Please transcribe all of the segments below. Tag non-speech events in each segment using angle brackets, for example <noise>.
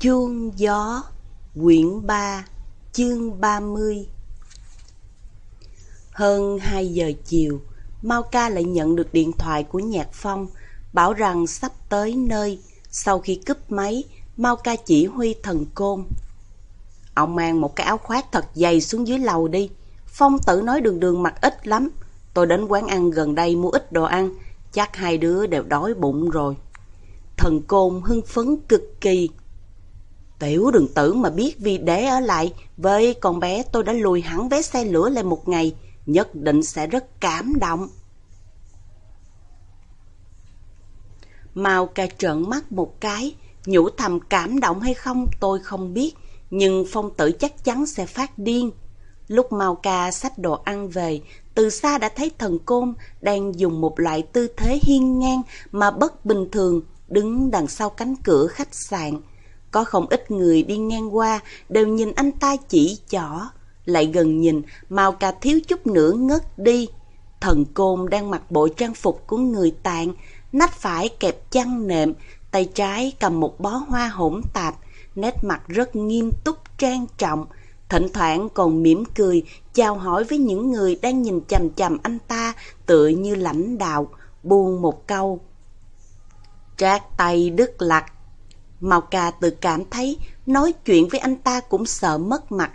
Chuông gió Quyển 3 Chương 30 Hơn 2 giờ chiều, Mao Ca lại nhận được điện thoại của Nhạc Phong, bảo rằng sắp tới nơi. Sau khi cúp máy, Mao Ca chỉ huy thần côn. Ông mang một cái áo khoác thật dày xuống dưới lầu đi. Phong tử nói đường đường mặc ít lắm. Tôi đến quán ăn gần đây mua ít đồ ăn. Chắc hai đứa đều đói bụng rồi. Thần côn hưng phấn cực kỳ. Tiểu đường tử mà biết vì để ở lại với con bé tôi đã lùi hẳn vé xe lửa lên một ngày, nhất định sẽ rất cảm động. Mao ca trợn mắt một cái, nhủ thầm cảm động hay không tôi không biết, nhưng phong tử chắc chắn sẽ phát điên. Lúc Mao ca xách đồ ăn về, từ xa đã thấy thần côn đang dùng một loại tư thế hiên ngang mà bất bình thường đứng đằng sau cánh cửa khách sạn. Có không ít người đi ngang qua đều nhìn anh ta chỉ chỏ. Lại gần nhìn, màu cà thiếu chút nữa ngất đi. Thần côn đang mặc bộ trang phục của người tàn, nách phải kẹp chăn nệm, tay trái cầm một bó hoa hỗn tạp, nét mặt rất nghiêm túc trang trọng, thỉnh thoảng còn mỉm cười, chào hỏi với những người đang nhìn chằm chằm anh ta tựa như lãnh đạo, buông một câu. Trác tay đứt lặt, Mao Ca tự cảm thấy nói chuyện với anh ta cũng sợ mất mặt.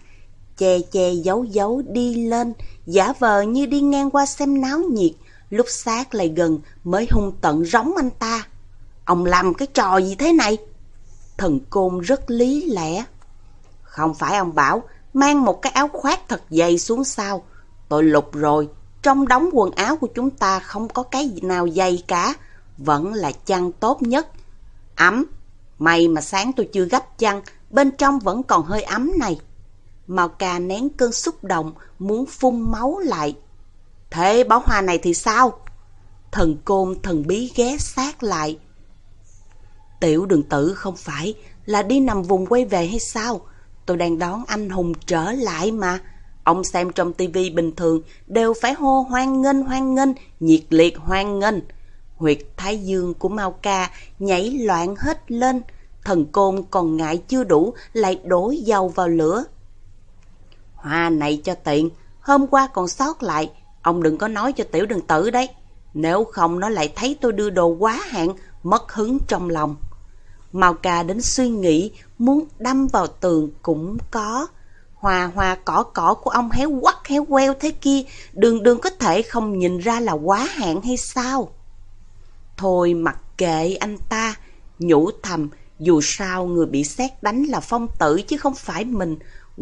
Che che giấu giấu đi lên, giả vờ như đi ngang qua xem náo nhiệt. Lúc sát lại gần mới hung tận rống anh ta. Ông làm cái trò gì thế này? Thần côn rất lý lẽ. Không phải ông bảo mang một cái áo khoác thật dày xuống sao. Tôi lục rồi, trong đống quần áo của chúng ta không có cái nào dày cả. Vẫn là chăn tốt nhất. Ấm, May mà sáng tôi chưa gấp chăn, bên trong vẫn còn hơi ấm này. Mao ca nén cơn xúc động, muốn phun máu lại. Thế bó hoa này thì sao? Thần côn thần bí ghé sát lại. Tiểu đường tử không phải là đi nằm vùng quay về hay sao? Tôi đang đón anh hùng trở lại mà. Ông xem trong tivi bình thường đều phải hô hoan nghênh hoan nghênh, nhiệt liệt hoan nghênh. Huyệt thái dương của Mao Ca nhảy loạn hết lên, thần côn còn ngại chưa đủ lại đổ dầu vào lửa. Hoa này cho tiện, hôm qua còn sót lại, ông đừng có nói cho tiểu đường tử đấy. Nếu không nó lại thấy tôi đưa đồ quá hạn, mất hứng trong lòng. Mao Ca đến suy nghĩ, muốn đâm vào tường cũng có. hòa hòa cỏ cỏ của ông héo quắc héo queo thế kia, đường đường có thể không nhìn ra là quá hạn hay sao? Thôi mặc kệ anh ta, nhủ thầm, dù sao người bị xét đánh là phong tử chứ không phải mình.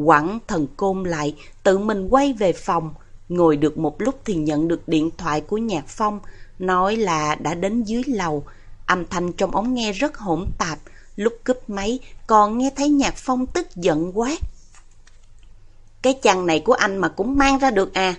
Quẳng thần côn lại, tự mình quay về phòng. Ngồi được một lúc thì nhận được điện thoại của Nhạc Phong, nói là đã đến dưới lầu. Âm thanh trong ống nghe rất hỗn tạp, lúc cúp máy còn nghe thấy Nhạc Phong tức giận quát. Cái chăn này của anh mà cũng mang ra được à?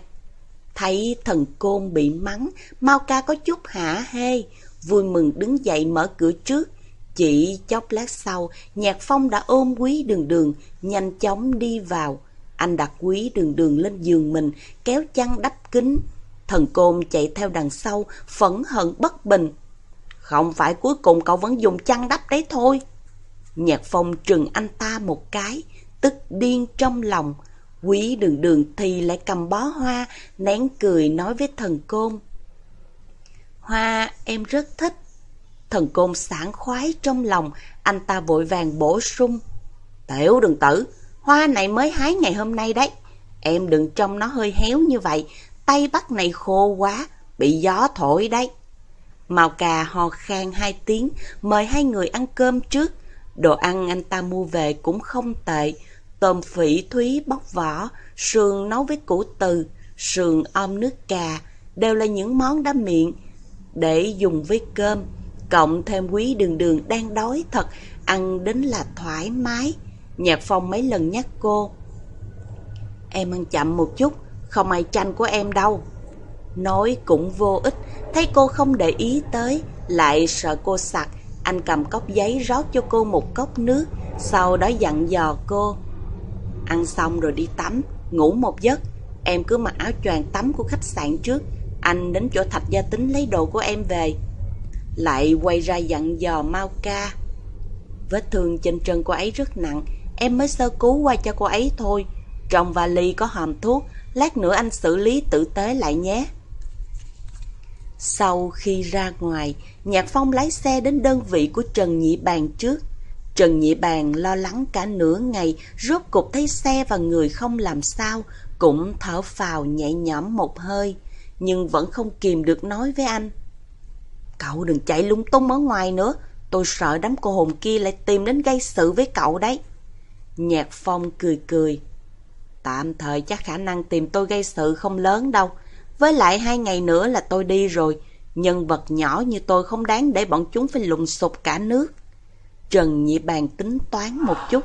Thấy thần côn bị mắng, Mau ca có chút hả hê, vui mừng đứng dậy mở cửa trước. Chỉ chốc lát sau, Nhạc Phong đã ôm quý đường đường, nhanh chóng đi vào. Anh đặt quý đường đường lên giường mình, kéo chăn đắp kính. Thần côn chạy theo đằng sau, phẫn hận bất bình. Không phải cuối cùng cậu vẫn dùng chăn đắp đấy thôi. Nhạc Phong trừng anh ta một cái, tức điên trong lòng. Quý đường đường thì lại cầm bó hoa, nén cười nói với thần côn. Hoa em rất thích. Thần côn sảng khoái trong lòng, anh ta vội vàng bổ sung. Tiểu đừng tử, hoa này mới hái ngày hôm nay đấy. Em đừng trông nó hơi héo như vậy, tay bắt này khô quá, bị gió thổi đấy. Màu cà hò khan hai tiếng, mời hai người ăn cơm trước. Đồ ăn anh ta mua về cũng không tệ. Tôm phỉ thúy bóc vỏ, sườn nấu với củ từ, sườn om nước cà, đều là những món đã miệng để dùng với cơm cộng thêm quý đường đường đang đói thật, ăn đến là thoải mái. Nhạc phong mấy lần nhắc cô. Em ăn chậm một chút, không ai tranh của em đâu. Nói cũng vô ích, thấy cô không để ý tới, lại sợ cô sặc. Anh cầm cốc giấy rót cho cô một cốc nước, sau đó dặn dò cô. Ăn xong rồi đi tắm, ngủ một giấc. Em cứ mặc áo choàng tắm của khách sạn trước. Anh đến chỗ thạch gia tính lấy đồ của em về lại quay ra dặn dò Mau Ca. Vết thương trên chân cô ấy rất nặng, em mới sơ cứu qua cho cô ấy thôi. Trong vali có hòm thuốc, lát nữa anh xử lý tử tế lại nhé. Sau khi ra ngoài, Nhạc Phong lái xe đến đơn vị của Trần Nhị Bàn trước. Trần Nhị Bàn lo lắng cả nửa ngày, rốt cục thấy xe và người không làm sao, cũng thở phào nhẹ nhõm một hơi, nhưng vẫn không kìm được nói với anh. Cậu đừng chạy lung tung ở ngoài nữa, tôi sợ đám cô hồn kia lại tìm đến gây sự với cậu đấy. Nhạc Phong cười cười. Tạm thời chắc khả năng tìm tôi gây sự không lớn đâu. Với lại hai ngày nữa là tôi đi rồi. Nhân vật nhỏ như tôi không đáng để bọn chúng phải lùng sụp cả nước. Trần Nhị Bàn tính toán một chút.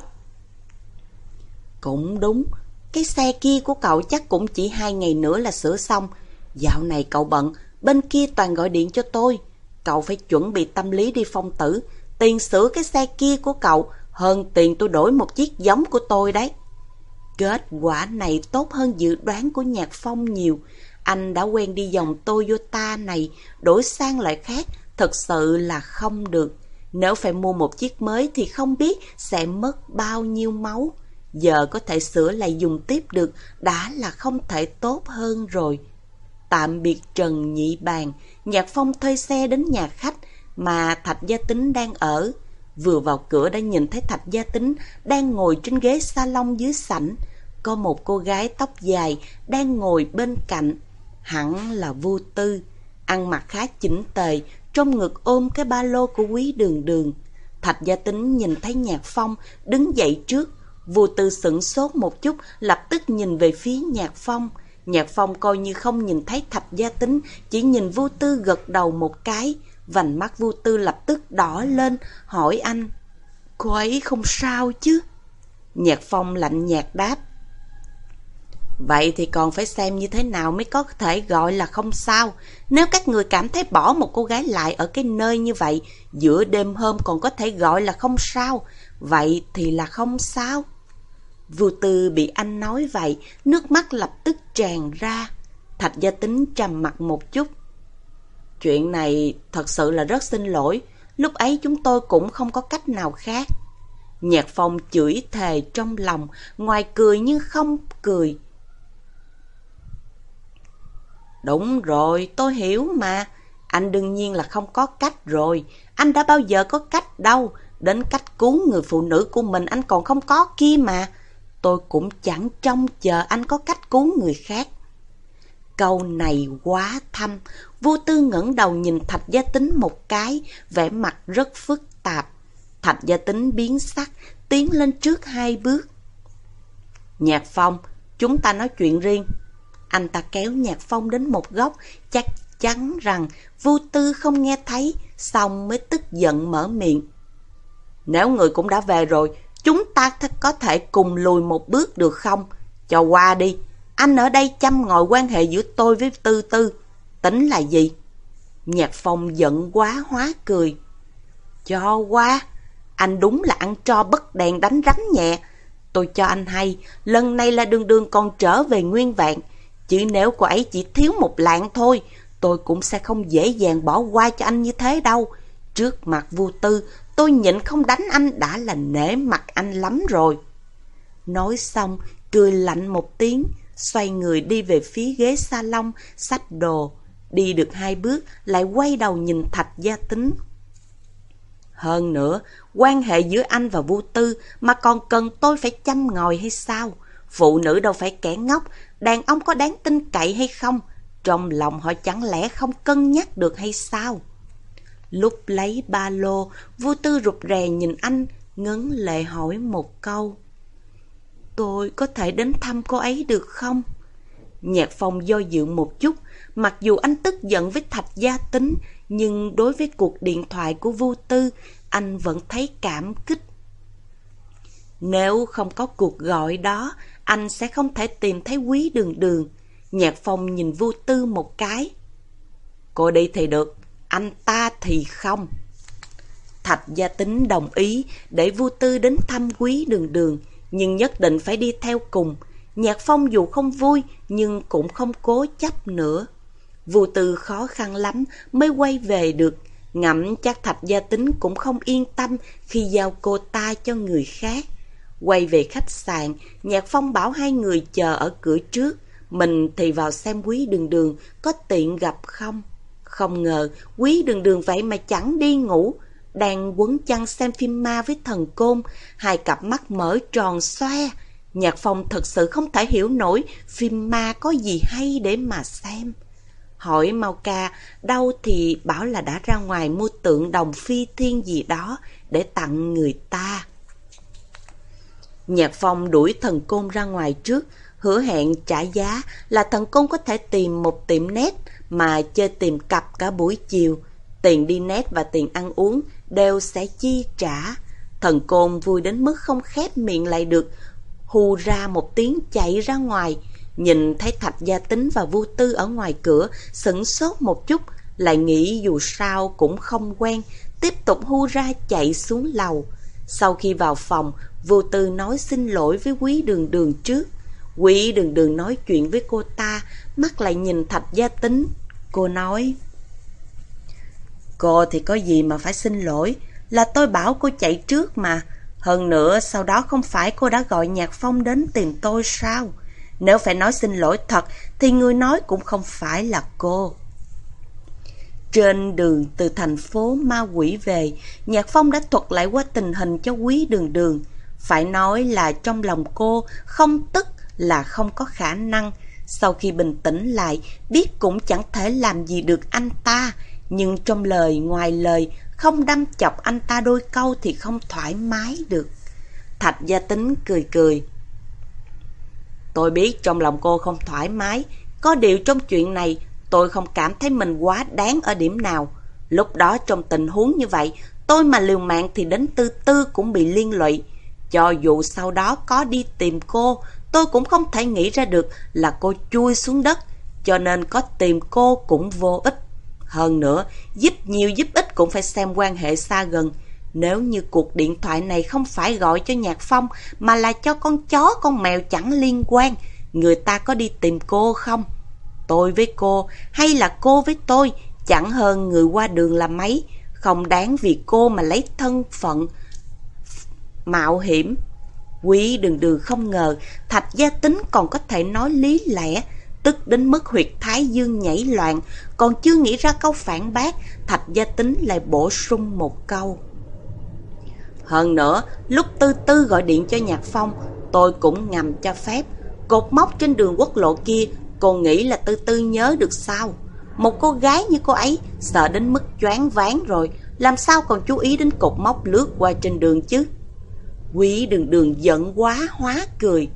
Cũng đúng, cái xe kia của cậu chắc cũng chỉ hai ngày nữa là sửa xong. Dạo này cậu bận, bên kia toàn gọi điện cho tôi. Cậu phải chuẩn bị tâm lý đi phong tử. Tiền sửa cái xe kia của cậu hơn tiền tôi đổi một chiếc giống của tôi đấy. Kết quả này tốt hơn dự đoán của Nhạc Phong nhiều. Anh đã quen đi dòng Toyota này, đổi sang loại khác, thật sự là không được. Nếu phải mua một chiếc mới thì không biết sẽ mất bao nhiêu máu. Giờ có thể sửa lại dùng tiếp được đã là không thể tốt hơn rồi. Tạm biệt Trần Nhị Bàn, Nhạc Phong thuê xe đến nhà khách mà Thạch Gia Tính đang ở. Vừa vào cửa đã nhìn thấy Thạch Gia Tính đang ngồi trên ghế salon dưới sảnh. Có một cô gái tóc dài đang ngồi bên cạnh. Hẳn là vô Tư, ăn mặc khá chỉnh tề, trong ngực ôm cái ba lô của quý đường đường. Thạch Gia Tính nhìn thấy Nhạc Phong đứng dậy trước. Vô Tư sửng sốt một chút, lập tức nhìn về phía Nhạc Phong. Nhạc Phong coi như không nhìn thấy Thạch Gia Tính, chỉ nhìn Vu Tư gật đầu một cái. Vành mắt Vu Tư lập tức đỏ lên, hỏi anh, cô ấy không sao chứ? Nhạc Phong lạnh nhạt đáp, Vậy thì còn phải xem như thế nào mới có thể gọi là không sao. Nếu các người cảm thấy bỏ một cô gái lại ở cái nơi như vậy, giữa đêm hôm còn có thể gọi là không sao, vậy thì là không sao. Vưu Tư bị anh nói vậy, nước mắt lập tức tràn ra. Thạch gia tính trầm mặt một chút. Chuyện này thật sự là rất xin lỗi, lúc ấy chúng tôi cũng không có cách nào khác. Nhạc phong chửi thề trong lòng, ngoài cười nhưng không cười. Đúng rồi, tôi hiểu mà. Anh đương nhiên là không có cách rồi. Anh đã bao giờ có cách đâu. Đến cách cứu người phụ nữ của mình anh còn không có kia mà. Tôi cũng chẳng trông chờ anh có cách cứu người khác. Câu này quá thâm. Vô tư ngẩng đầu nhìn Thạch Gia Tính một cái, vẻ mặt rất phức tạp. Thạch Gia Tính biến sắc, tiến lên trước hai bước. Nhạc Phong, chúng ta nói chuyện riêng. Anh ta kéo Nhạc Phong đến một góc, chắc chắn rằng vô Tư không nghe thấy, xong mới tức giận mở miệng. Nếu người cũng đã về rồi, chúng ta có thể cùng lùi một bước được không? Cho qua đi, anh ở đây chăm ngồi quan hệ giữa tôi với Tư Tư. Tính là gì? Nhạc Phong giận quá hóa cười. Cho qua, anh đúng là ăn cho bất đèn đánh rắn nhẹ. Tôi cho anh hay, lần này là đường đường còn trở về nguyên vẹn. chỉ nếu cô ấy chỉ thiếu một lạng thôi, tôi cũng sẽ không dễ dàng bỏ qua cho anh như thế đâu. Trước mặt vua tư, tôi nhịn không đánh anh đã là nể mặt anh lắm rồi. Nói xong, cười lạnh một tiếng, xoay người đi về phía ghế salon, xách đồ. Đi được hai bước, lại quay đầu nhìn Thạch Gia Tính. Hơn nữa, quan hệ giữa anh và Vu Tư mà còn cần tôi phải chăm ngồi hay sao? Phụ nữ đâu phải kẻ ngốc, đàn ông có đáng tin cậy hay không? Trong lòng họ chẳng lẽ không cân nhắc được hay sao? Lúc lấy ba lô, vua tư rụt rè nhìn anh, ngấn lệ hỏi một câu. Tôi có thể đến thăm cô ấy được không? Nhạc phong do dự một chút, mặc dù anh tức giận với thạch gia tính, nhưng đối với cuộc điện thoại của vô tư, anh vẫn thấy cảm kích. Nếu không có cuộc gọi đó, anh sẽ không thể tìm thấy quý đường đường. Nhạc phong nhìn vô tư một cái. Cô đi thì được, anh ta thì không. Thạch gia tính đồng ý để vua tư đến thăm quý đường đường, nhưng nhất định phải đi theo cùng. Nhạc phong dù không vui, nhưng cũng không cố chấp nữa. vua tư khó khăn lắm mới quay về được. Ngẫm chắc Thạch Gia Tính cũng không yên tâm khi giao cô ta cho người khác. Quay về khách sạn, Nhạc Phong bảo hai người chờ ở cửa trước. Mình thì vào xem quý đường đường có tiện gặp không. Không ngờ quý đường đường vậy mà chẳng đi ngủ. Đang quấn chăn xem phim ma với thần côn, hai cặp mắt mở tròn xoe. Nhạc Phong thật sự không thể hiểu nổi phim ma có gì hay để mà xem. Hỏi Mau Ca, đâu thì bảo là đã ra ngoài mua tượng đồng phi thiên gì đó để tặng người ta. Nhạc Phong đuổi thần côn ra ngoài trước, hứa hẹn trả giá là thần côn có thể tìm một tiệm nét mà chơi tìm cặp cả buổi chiều. Tiền đi nét và tiền ăn uống đều sẽ chi trả. Thần côn vui đến mức không khép miệng lại được, hù ra một tiếng chạy ra ngoài. Nhìn thấy Thạch Gia Tính và vô Tư ở ngoài cửa, sững sốt một chút, lại nghĩ dù sao cũng không quen, tiếp tục hu ra chạy xuống lầu. Sau khi vào phòng, vô Tư nói xin lỗi với quý đường đường trước. Quý đường đường nói chuyện với cô ta, mắt lại nhìn Thạch Gia Tính. Cô nói, Cô thì có gì mà phải xin lỗi, là tôi bảo cô chạy trước mà. Hơn nữa, sau đó không phải cô đã gọi Nhạc Phong đến tìm tôi sao? Nếu phải nói xin lỗi thật, thì người nói cũng không phải là cô. Trên đường từ thành phố Ma Quỷ về, Nhạc Phong đã thuật lại qua tình hình cho quý đường đường. Phải nói là trong lòng cô không tức là không có khả năng. Sau khi bình tĩnh lại, biết cũng chẳng thể làm gì được anh ta. Nhưng trong lời ngoài lời, không đâm chọc anh ta đôi câu thì không thoải mái được. Thạch gia tính cười cười. Tôi biết trong lòng cô không thoải mái, có điều trong chuyện này tôi không cảm thấy mình quá đáng ở điểm nào. Lúc đó trong tình huống như vậy, tôi mà liều mạng thì đến tư tư cũng bị liên lụy. Cho dù sau đó có đi tìm cô, tôi cũng không thể nghĩ ra được là cô chui xuống đất, cho nên có tìm cô cũng vô ích. Hơn nữa, giúp nhiều giúp ích cũng phải xem quan hệ xa gần. Nếu như cuộc điện thoại này không phải gọi cho Nhạc Phong mà là cho con chó con mèo chẳng liên quan, người ta có đi tìm cô không? Tôi với cô hay là cô với tôi chẳng hơn người qua đường là mấy, không đáng vì cô mà lấy thân phận mạo hiểm. Quý đường đường không ngờ Thạch Gia Tính còn có thể nói lý lẽ, tức đến mức huyệt thái dương nhảy loạn, còn chưa nghĩ ra câu phản bác, Thạch Gia Tính lại bổ sung một câu. Hơn nữa, lúc Tư Tư gọi điện cho Nhạc Phong, tôi cũng ngầm cho phép. Cột mốc trên đường quốc lộ kia, cô nghĩ là Tư Tư nhớ được sao? Một cô gái như cô ấy, sợ đến mức choáng váng rồi, làm sao còn chú ý đến cột mốc lướt qua trên đường chứ? Quý đường đường giận quá hóa cười.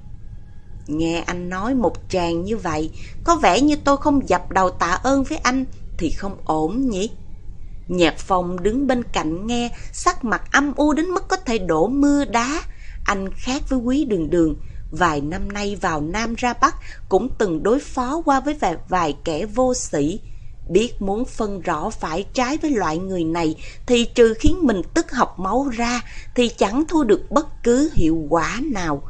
Nghe anh nói một tràng như vậy, có vẻ như tôi không dập đầu tạ ơn với anh thì không ổn nhỉ? Nhạc phong đứng bên cạnh nghe, sắc mặt âm u đến mức có thể đổ mưa đá. Anh khác với quý đường đường, vài năm nay vào Nam ra Bắc cũng từng đối phó qua với vài, vài kẻ vô sĩ. Biết muốn phân rõ phải trái với loại người này thì trừ khiến mình tức học máu ra thì chẳng thu được bất cứ hiệu quả nào.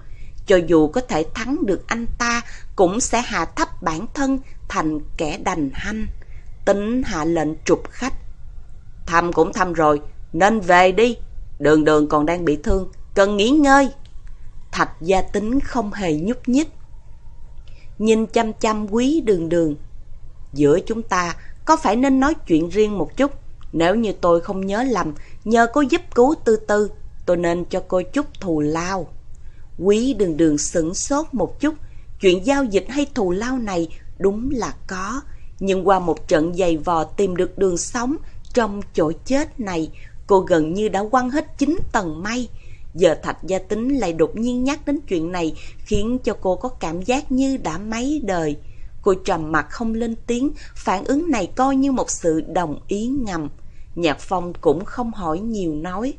Cho dù có thể thắng được anh ta cũng sẽ hạ thấp bản thân thành kẻ đành hanh. Tính hạ lệnh trục khách Thăm cũng thăm rồi, nên về đi. Đường đường còn đang bị thương, cần nghỉ ngơi. Thạch gia tính không hề nhúc nhích. Nhìn chăm chăm quý đường đường. Giữa chúng ta có phải nên nói chuyện riêng một chút? Nếu như tôi không nhớ lầm, nhờ cô giúp cứu tư tư, tôi nên cho cô chút thù lao. Quý đường đường sửng sốt một chút, chuyện giao dịch hay thù lao này đúng là có. Nhưng qua một trận giày vò tìm được đường sống trong chỗ chết này, cô gần như đã quăng hết chín tầng mây. Giờ Thạch Gia Tính lại đột nhiên nhắc đến chuyện này khiến cho cô có cảm giác như đã mấy đời. Cô trầm mặt không lên tiếng, phản ứng này coi như một sự đồng ý ngầm. Nhạc Phong cũng không hỏi nhiều nói.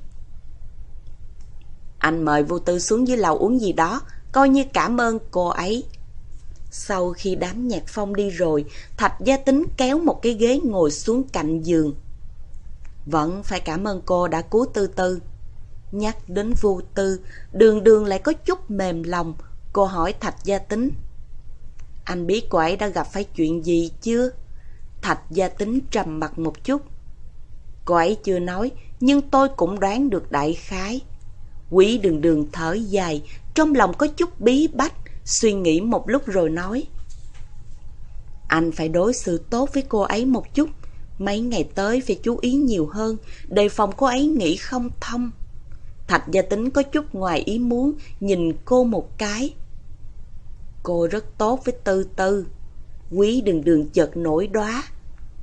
Anh mời vô tư xuống dưới lầu uống gì đó, coi như cảm ơn cô ấy. Sau khi đám nhạc phong đi rồi, Thạch Gia Tính kéo một cái ghế ngồi xuống cạnh giường. Vẫn phải cảm ơn cô đã cứu Tư Tư. Nhắc đến vô tư, đường đường lại có chút mềm lòng. Cô hỏi Thạch Gia Tính. Anh biết cô ấy đã gặp phải chuyện gì chưa? Thạch Gia Tính trầm mặt một chút. Cô ấy chưa nói, nhưng tôi cũng đoán được đại khái. Quý đường đường thở dài, trong lòng có chút bí bách, suy nghĩ một lúc rồi nói. Anh phải đối xử tốt với cô ấy một chút. Mấy ngày tới phải chú ý nhiều hơn, đề phòng cô ấy nghĩ không thông. Thạch gia tính có chút ngoài ý muốn, nhìn cô một cái. Cô rất tốt với tư tư. Quý đường đường chợt nổi đóa.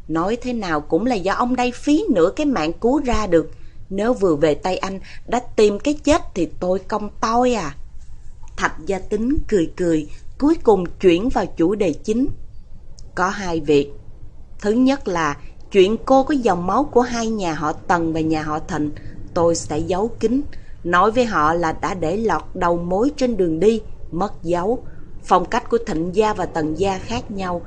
Nói thế nào cũng là do ông đây phí nửa cái mạng cứu ra được. Nếu vừa về tay anh đã tìm cái chết thì tôi công toi à. Thạch gia tính cười cười, cuối cùng chuyển vào chủ đề chính. Có hai việc. Thứ nhất là chuyện cô có dòng máu của hai nhà họ Tần và nhà họ Thịnh, tôi sẽ giấu kín. Nói với họ là đã để lọt đầu mối trên đường đi, mất dấu. Phong cách của Thịnh gia và Tần gia khác nhau.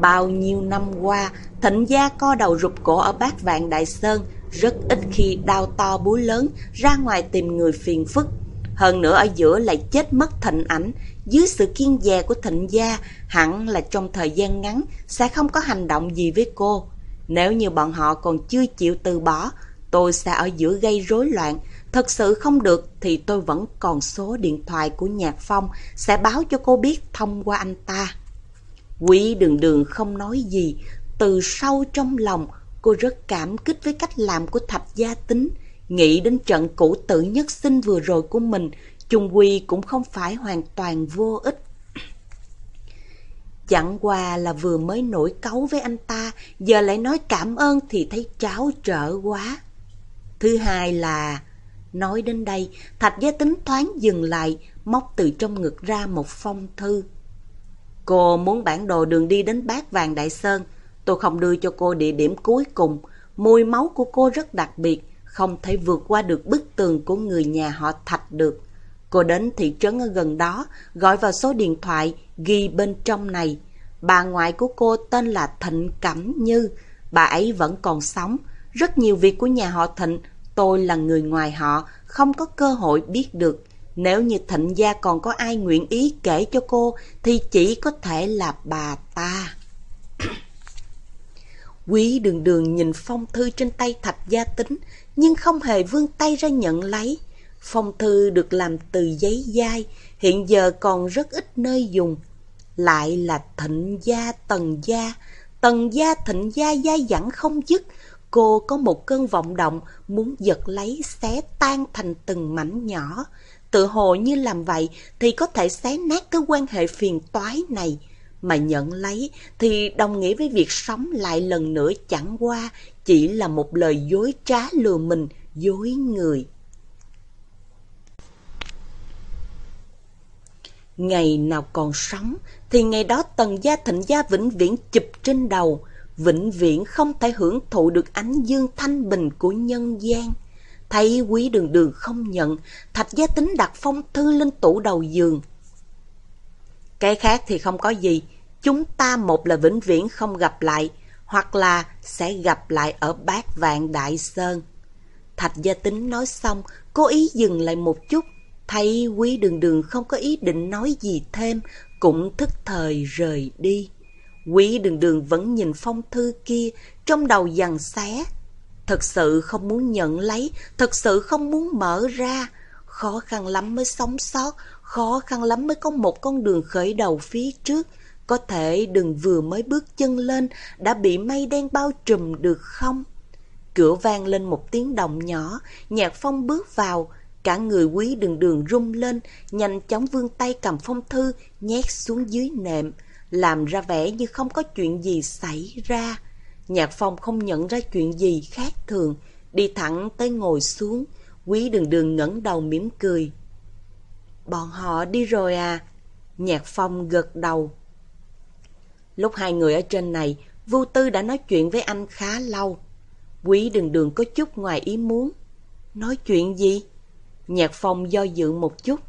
Bao nhiêu năm qua, Thịnh gia co đầu rụp cổ ở bát vạn Đại Sơn, rất ít khi đau to búa lớn ra ngoài tìm người phiền phức. Hơn nữa ở giữa lại chết mất thịnh ảnh, dưới sự kiên dè của thịnh gia, hẳn là trong thời gian ngắn sẽ không có hành động gì với cô. Nếu như bọn họ còn chưa chịu từ bỏ, tôi sẽ ở giữa gây rối loạn. Thật sự không được thì tôi vẫn còn số điện thoại của Nhạc Phong sẽ báo cho cô biết thông qua anh ta. Quý đường đường không nói gì, từ sâu trong lòng cô rất cảm kích với cách làm của thạch gia tính. Nghĩ đến trận cũ tử nhất sinh vừa rồi của mình, chung quy cũng không phải hoàn toàn vô ích. <clears throat> Chẳng qua là vừa mới nổi cấu với anh ta, giờ lại nói cảm ơn thì thấy cháo trở quá. Thứ hai là... Nói đến đây, Thạch Gia tính thoáng dừng lại, móc từ trong ngực ra một phong thư. Cô muốn bản đồ đường đi đến bát vàng Đại Sơn. Tôi không đưa cho cô địa điểm cuối cùng. Mùi máu của cô rất đặc biệt, không thể vượt qua được bức tường của người nhà họ Thạch được. Cô đến thị trấn ở gần đó, gọi vào số điện thoại, ghi bên trong này. Bà ngoại của cô tên là Thịnh Cẩm Như, bà ấy vẫn còn sống. Rất nhiều việc của nhà họ Thịnh, tôi là người ngoài họ, không có cơ hội biết được. Nếu như Thịnh gia còn có ai nguyện ý kể cho cô, thì chỉ có thể là bà ta. <clears throat> Quý đường đường nhìn phong thư trên tay thạch gia tính, nhưng không hề vươn tay ra nhận lấy. Phong thư được làm từ giấy dai, hiện giờ còn rất ít nơi dùng. Lại là thịnh gia tần gia, tần gia thịnh gia dai dẳng không dứt. Cô có một cơn vọng động muốn giật lấy xé tan thành từng mảnh nhỏ. Tự hồ như làm vậy thì có thể xé nát cái quan hệ phiền toái này. Mà nhận lấy thì đồng nghĩa với việc sống lại lần nữa chẳng qua chỉ là một lời dối trá lừa mình, dối người. Ngày nào còn sống thì ngày đó tần gia thịnh gia vĩnh viễn chụp trên đầu, vĩnh viễn không thể hưởng thụ được ánh dương thanh bình của nhân gian. Thấy quý đường đường không nhận, thạch gia tính đặt phong thư lên tủ đầu giường. Cái khác thì không có gì, chúng ta một là vĩnh viễn không gặp lại, hoặc là sẽ gặp lại ở bát vạn đại sơn. Thạch gia tính nói xong, cố ý dừng lại một chút, thấy quý đường đường không có ý định nói gì thêm, cũng thức thời rời đi. Quý đường đường vẫn nhìn phong thư kia, trong đầu dằn xé. Thật sự không muốn nhận lấy, thật sự không muốn mở ra. Khó khăn lắm mới sống sót, khó khăn lắm mới có một con đường khởi đầu phía trước. Có thể đừng vừa mới bước chân lên đã bị mây đen bao trùm được không? Cửa vang lên một tiếng động nhỏ, nhạc phong bước vào, cả người quý đường đường rung lên, nhanh chóng vươn tay cầm phong thư, nhét xuống dưới nệm, làm ra vẻ như không có chuyện gì xảy ra. Nhạc phong không nhận ra chuyện gì khác thường, đi thẳng tới ngồi xuống, quý đường đường ngẩng đầu mỉm cười. Bọn họ đi rồi à? Nhạc phong gật đầu. Lúc hai người ở trên này, Vu Tư đã nói chuyện với anh khá lâu. Quý đường đường có chút ngoài ý muốn. Nói chuyện gì? Nhạc Phong do dự một chút.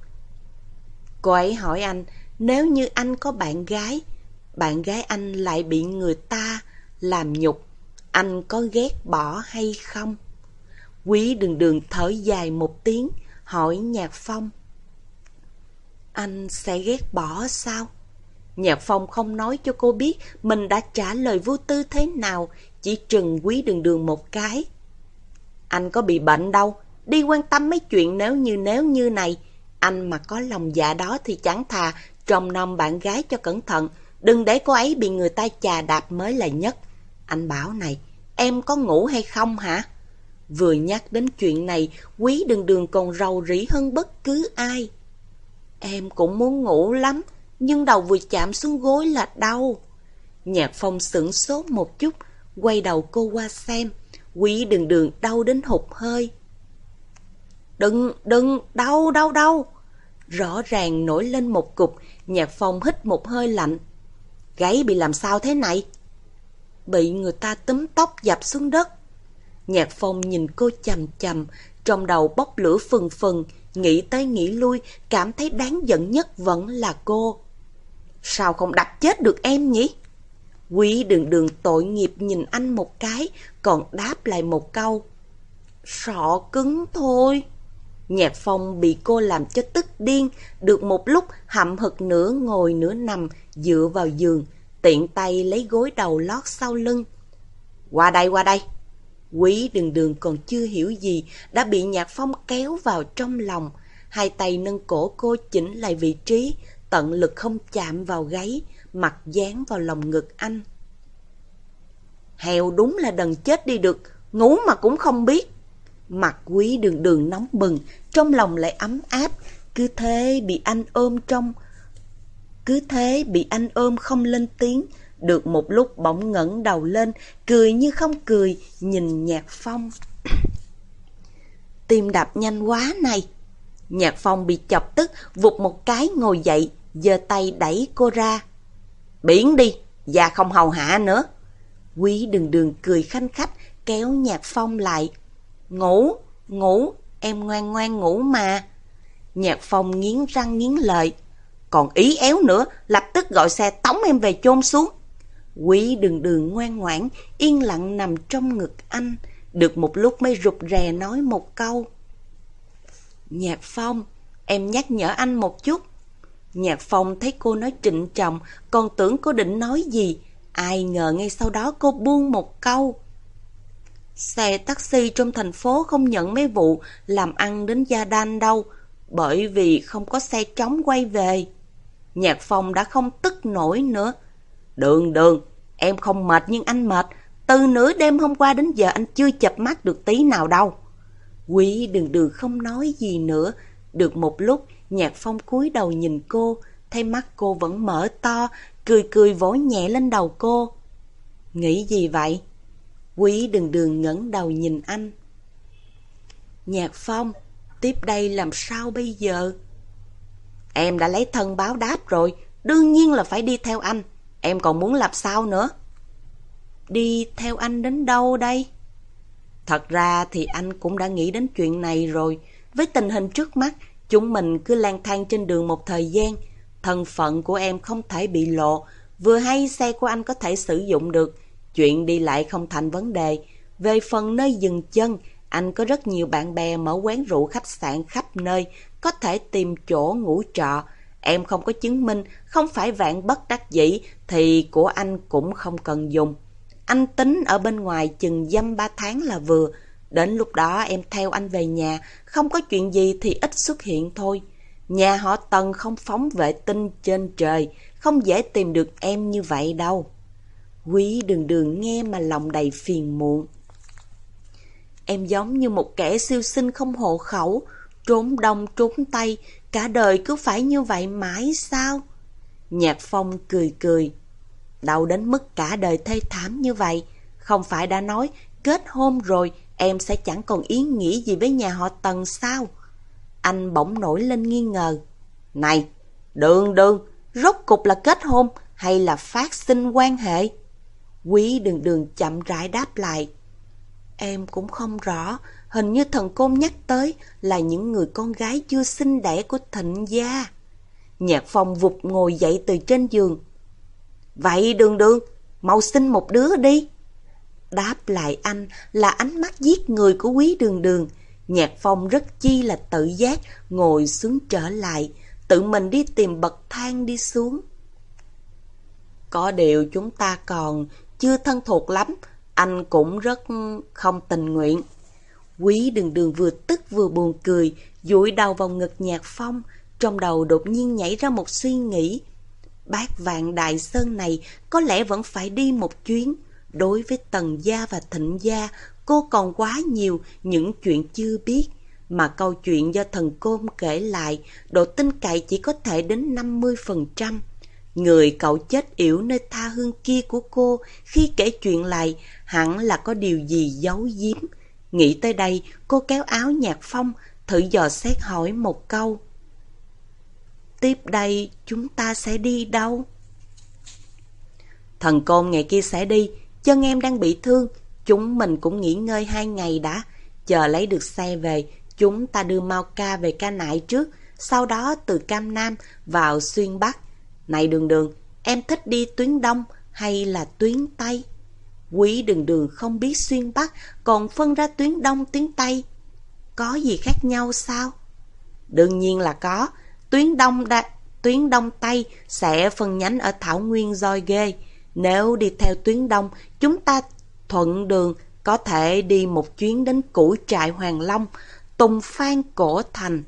Cô ấy hỏi anh, nếu như anh có bạn gái, bạn gái anh lại bị người ta làm nhục, anh có ghét bỏ hay không? Quý đường đường thở dài một tiếng, hỏi Nhạc Phong. Anh sẽ ghét bỏ sao? Nhạc Phong không nói cho cô biết mình đã trả lời vô tư thế nào, chỉ trừng quý đường đường một cái. Anh có bị bệnh đâu, đi quan tâm mấy chuyện nếu như nếu như này. Anh mà có lòng dạ đó thì chẳng thà trong nom bạn gái cho cẩn thận, đừng để cô ấy bị người ta chà đạp mới là nhất. Anh bảo này, em có ngủ hay không hả? Vừa nhắc đến chuyện này, quý đường đường còn rầu rĩ hơn bất cứ ai. Em cũng muốn ngủ lắm, nhưng đầu vừa chạm xuống gối là đau. Nhạc phong sửng sốt một chút, quay đầu cô qua xem. Quý đường đường đau đến hụt hơi. Đừng, đừng, đau, đau, đau. Rõ ràng nổi lên một cục, nhạc phong hít một hơi lạnh. Gáy bị làm sao thế này? Bị người ta túm tóc dập xuống đất. Nhạc phong nhìn cô chầm chầm, trong đầu bốc lửa phừng phừng, nghĩ tới nghĩ lui, cảm thấy đáng giận nhất vẫn là cô. Sao không đập chết được em nhỉ? Quý đường đường tội nghiệp nhìn anh một cái, còn đáp lại một câu. Sọ cứng thôi. Nhạc phong bị cô làm cho tức điên, được một lúc hậm hực nửa ngồi nửa nằm, dựa vào giường, tiện tay lấy gối đầu lót sau lưng. Qua đây, qua đây. Quý đường đường còn chưa hiểu gì, đã bị nhạc phong kéo vào trong lòng. Hai tay nâng cổ cô chỉnh lại vị trí, tận lực không chạm vào gáy, mặt dán vào lòng ngực anh. Hèo đúng là đần chết đi được, ngủ mà cũng không biết. Mặt quý đường đường nóng bừng, trong lòng lại ấm áp, cứ thế bị anh ôm trong. Cứ thế bị anh ôm không lên tiếng, được một lúc bỗng ngẩng đầu lên, cười như không cười, nhìn Nhạc Phong. <clears throat> Tim đập nhanh quá này. Nhạc Phong bị chọc tức, vụt một cái ngồi dậy, giơ tay đẩy cô ra. Biển đi, và không hầu hạ nữa. Quý đường đường cười khanh khách, kéo Nhạc Phong lại. Ngủ, ngủ, em ngoan ngoan ngủ mà. Nhạc Phong nghiến răng nghiến lợi. Còn ý éo nữa, lập tức gọi xe tống em về chôn xuống. Quý đường đường ngoan ngoãn, yên lặng nằm trong ngực anh. Được một lúc mới rụt rè nói một câu. Nhạc Phong, em nhắc nhở anh một chút. Nhạc Phong thấy cô nói trịnh trọng, còn tưởng cô định nói gì. Ai ngờ ngay sau đó cô buông một câu. Xe taxi trong thành phố không nhận mấy vụ làm ăn đến gia đan đâu, bởi vì không có xe chóng quay về. Nhạc Phong đã không tức nổi nữa. Đường đường, em không mệt nhưng anh mệt. Từ nửa đêm hôm qua đến giờ anh chưa chập mắt được tí nào đâu. Quý đường đường không nói gì nữa. Được một lúc, Nhạc Phong cúi đầu nhìn cô, thấy mắt cô vẫn mở to, cười cười vỗ nhẹ lên đầu cô. Nghĩ gì vậy? Quý đường đường ngẩng đầu nhìn anh. Nhạc Phong, tiếp đây làm sao bây giờ? Em đã lấy thân báo đáp rồi, đương nhiên là phải đi theo anh. Em còn muốn làm sao nữa? Đi theo anh đến đâu đây? Thật ra thì anh cũng đã nghĩ đến chuyện này rồi. Với tình hình trước mắt, chúng mình cứ lang thang trên đường một thời gian. Thân phận của em không thể bị lộ. Vừa hay xe của anh có thể sử dụng được. Chuyện đi lại không thành vấn đề. Về phần nơi dừng chân, anh có rất nhiều bạn bè mở quán rượu khách sạn khắp nơi, có thể tìm chỗ ngủ trọ. Em không có chứng minh, không phải vạn bất đắc dĩ, thì của anh cũng không cần dùng. Anh tính ở bên ngoài chừng dăm ba tháng là vừa. Đến lúc đó em theo anh về nhà, không có chuyện gì thì ít xuất hiện thôi. Nhà họ Tần không phóng vệ tinh trên trời, không dễ tìm được em như vậy đâu. Quý đường đường nghe mà lòng đầy phiền muộn. Em giống như một kẻ siêu sinh không hộ khẩu, trốn đông trốn tây, cả đời cứ phải như vậy mãi sao? Nhạc Phong cười cười. đau đến mức cả đời thê thảm như vậy, không phải đã nói kết hôn rồi em sẽ chẳng còn ý nghĩ gì với nhà họ Tần sao? Anh bỗng nổi lên nghi ngờ. Này, đường đường, rốt cục là kết hôn hay là phát sinh quan hệ? Quý đường đường chậm rãi đáp lại. Em cũng không rõ, hình như thần côn nhắc tới là những người con gái chưa sinh đẻ của thịnh gia. Nhạc phong vụt ngồi dậy từ trên giường. Vậy đường đường, mau sinh một đứa đi. Đáp lại anh là ánh mắt giết người của quý đường đường. Nhạc phong rất chi là tự giác, ngồi xuống trở lại, tự mình đi tìm bậc thang đi xuống. Có điều chúng ta còn chưa thân thuộc lắm, anh cũng rất không tình nguyện. Quý đường đường vừa tức vừa buồn cười, dụi đầu vào ngực nhạc phong, trong đầu đột nhiên nhảy ra một suy nghĩ. Bác vạn đại sơn này có lẽ vẫn phải đi một chuyến. Đối với tần gia và thịnh gia, cô còn quá nhiều những chuyện chưa biết. Mà câu chuyện do thần côn kể lại, độ tin cậy chỉ có thể đến 50%. Người cậu chết yểu nơi tha hương kia của cô khi kể chuyện lại hẳn là có điều gì giấu giếm. Nghĩ tới đây, cô kéo áo nhạc phong, thử dò xét hỏi một câu. Tiếp đây chúng ta sẽ đi đâu? Thần côn ngày kia sẽ đi, chân em đang bị thương, chúng mình cũng nghỉ ngơi hai ngày đã. Chờ lấy được xe về, chúng ta đưa Mao Ca về ca nại trước, sau đó từ Cam Nam vào Xuyên Bắc. Này đường đường, em thích đi tuyến Đông hay là tuyến Tây? Quý đường đường không biết Xuyên Bắc còn phân ra tuyến Đông tuyến Tây. Có gì khác nhau sao? Đương nhiên là có. Tuyến Đông đa, tuyến Đông Tây sẽ phân nhánh ở Thảo Nguyên roi Ghê. Nếu đi theo tuyến Đông, chúng ta thuận đường có thể đi một chuyến đến củ trại Hoàng Long, Tùng Phan Cổ Thành.